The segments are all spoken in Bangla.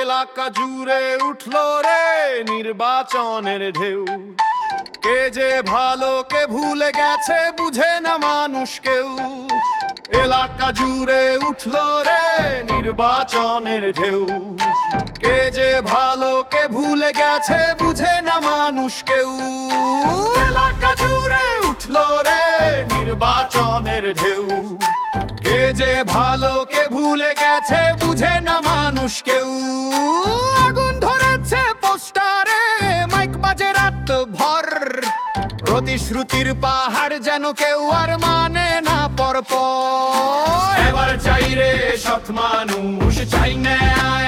এলাকা জুড়ে উঠল রে নির্বাচনের ঢেউ। কে যে ভালো, কে ভুলে গেছে, বুঝে না মানুষ কেউ। এলাকা জুড়ে উঠল রে নির্বাচনের ঢেউ। কে যে ভালো, কে ভুলে গেছে, বুঝে না মানুষ কেউ। এলাকা জুড়ে উঠল রে নির্বাচনের ঢেউ। কে যে ভালো, কে ভুলে গেছে বুঝে না মানুষ কেউ। আগুন ধরেছে পোস্টারে, মাইক বাজে রাত ভর। প্রতিশ্রুতির পাহাড় যেন কেউ আর মানে না পর এবার চাই রে সৎ মানুষ, চাই না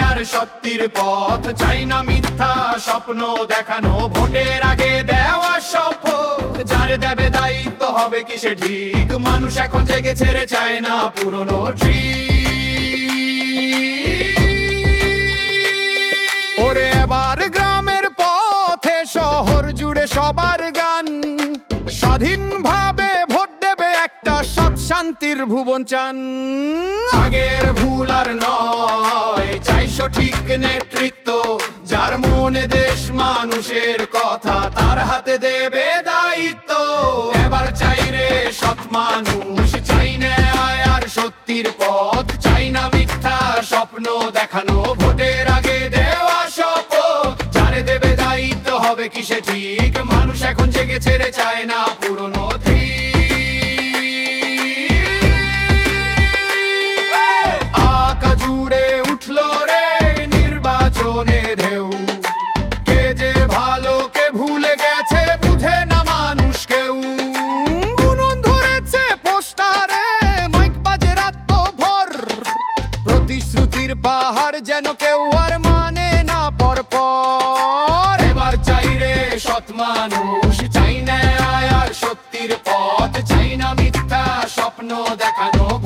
আর সত্যির পথ। চাই না মিথ্যা স্বপ্ন দেখানো, ভোটের আগে দেওয়া শপথ। যার দেবে দায়িত্ব হবে কি সে ঠিক? মানুষ এখন জেগে ছেড়ে চায় না পুরনো ঠিক সবার গান। স্বাধীনভাবে ভোট দেবে একটা সব শান্তির ভুবন চান। আগের ভুল আর নয় চাই সঠিক নেতৃত্ব। যার মনে দেশ মানুষের কথা তার হাতে দেবে সে ঠিক। মানুষ এখন জেগে ছেড়ে চায় না পুরনো জুড়ে উঠল রে নির্বাচনে কে যে ভালো গেছে, বুঝে না মানুষ কেউ। বাজে প্রতিশ্রুতির পাহাড় যেন কেউ আর মানে না পর পর সৎ মানুষ। চাই না আয়ার সত্যির পথ চাই মিথ্যা স্বপ্ন দেখানো।